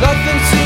Nothing to